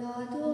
Lord